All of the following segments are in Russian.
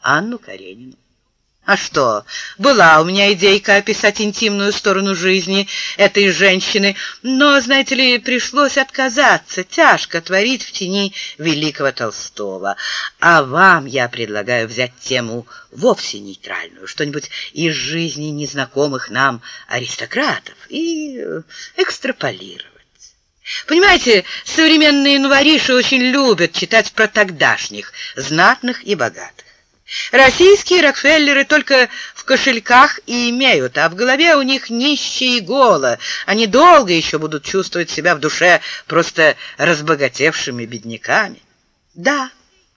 Анну Каренину. А что, была у меня идейка описать интимную сторону жизни этой женщины, но, знаете ли, пришлось отказаться, тяжко творить в тени великого Толстого. А вам я предлагаю взять тему вовсе нейтральную, что-нибудь из жизни незнакомых нам аристократов и экстраполировать. Понимаете, современные новориши очень любят читать про тогдашних, знатных и богатых. Российские Рокфеллеры только в кошельках и имеют, а в голове у них нищие голо. Они долго еще будут чувствовать себя в душе просто разбогатевшими бедняками. Да,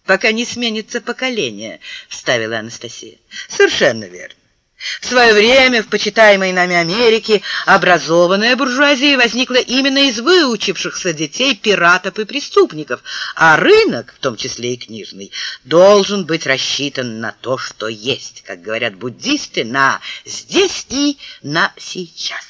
пока не сменится поколение, вставила Анастасия. Совершенно верно. В свое время в почитаемой нами Америке образованная буржуазия возникла именно из выучившихся детей пиратов и преступников, а рынок, в том числе и книжный, должен быть рассчитан на то, что есть, как говорят буддисты, на здесь и на сейчас.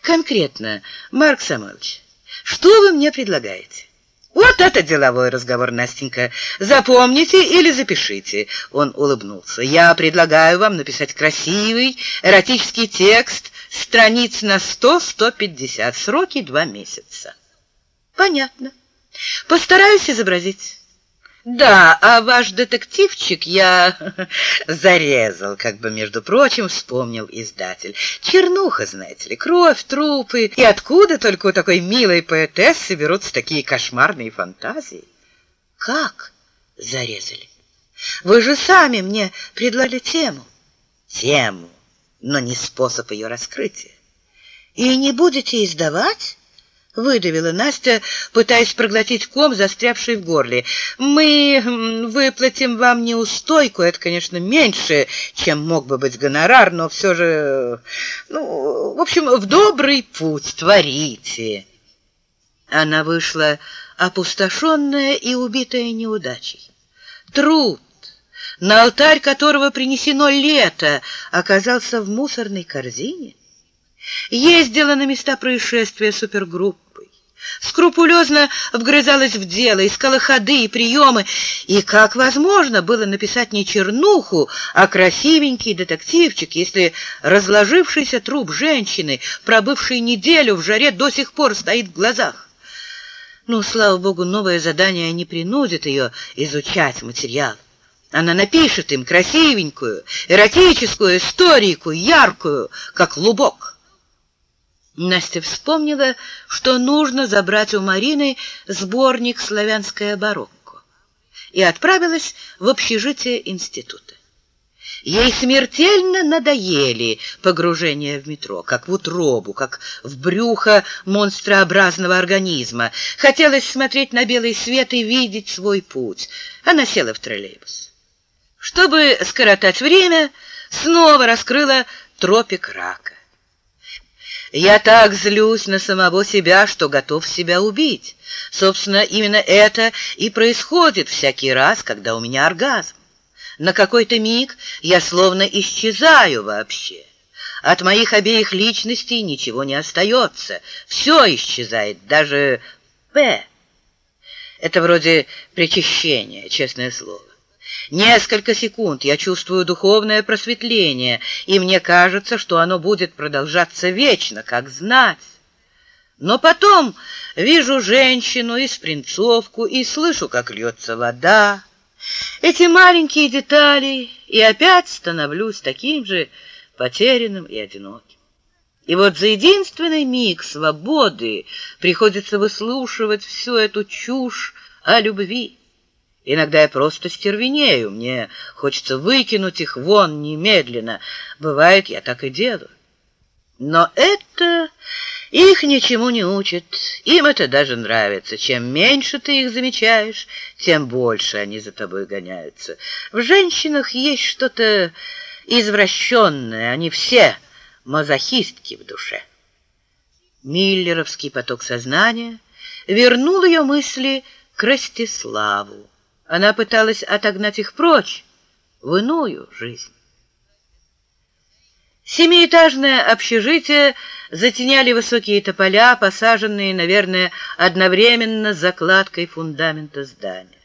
Конкретно, Марк Самойлович, что вы мне предлагаете? Вот это деловой разговор, Настенька. Запомните или запишите. Он улыбнулся. Я предлагаю вам написать красивый эротический текст, страниц на 100-150, сроки два месяца. Понятно. Постараюсь изобразить. Да, а ваш детективчик я зарезал, как бы, между прочим, вспомнил издатель. Чернуха, знаете ли, кровь, трупы. И откуда только у такой милой поэтессы берутся такие кошмарные фантазии? Как зарезали? Вы же сами мне предлагали тему. Тему, но не способ ее раскрытия. И не будете издавать? Выдавила Настя, пытаясь проглотить ком, застрявший в горле. Мы выплатим вам неустойку, это, конечно, меньше, чем мог бы быть гонорар, но все же, ну, в общем, в добрый путь творите. Она вышла опустошенная и убитая неудачей. Труд, на алтарь которого принесено лето, оказался в мусорной корзине. Ездила на места происшествия супергруппа скрупулезно вгрызалась в дело, искала ходы и приемы, и как возможно было написать не чернуху, а красивенький детективчик, если разложившийся труп женщины, пробывшей неделю в жаре, до сих пор стоит в глазах. Ну, слава богу, новое задание не принудит ее изучать материал. Она напишет им красивенькую, эротическую историку, яркую, как лубок. Настя вспомнила, что нужно забрать у Марины сборник «Славянское барокко» и отправилась в общежитие института. Ей смертельно надоели погружения в метро, как в утробу, как в брюхо монстрообразного организма. Хотелось смотреть на белый свет и видеть свой путь. Она села в троллейбус. Чтобы скоротать время, снова раскрыла тропик рака. Я так злюсь на самого себя, что готов себя убить. Собственно, именно это и происходит всякий раз, когда у меня оргазм. На какой-то миг я словно исчезаю вообще. От моих обеих личностей ничего не остается. Все исчезает, даже «П». Это вроде причащения, честное слово. Несколько секунд я чувствую духовное просветление, и мне кажется, что оно будет продолжаться вечно, как знать. Но потом вижу женщину и спринцовку, и слышу, как льется вода. Эти маленькие детали, и опять становлюсь таким же потерянным и одиноким. И вот за единственный миг свободы приходится выслушивать всю эту чушь о любви. Иногда я просто стервенею, мне хочется выкинуть их вон немедленно. Бывает, я так и делаю. Но это их ничему не учит, им это даже нравится. Чем меньше ты их замечаешь, тем больше они за тобой гоняются. В женщинах есть что-то извращенное, они все мазохистки в душе. Миллеровский поток сознания вернул ее мысли к Ростиславу. Она пыталась отогнать их прочь, в иную жизнь. Семиэтажное общежитие затеняли высокие тополя, посаженные, наверное, одновременно с закладкой фундамента здания.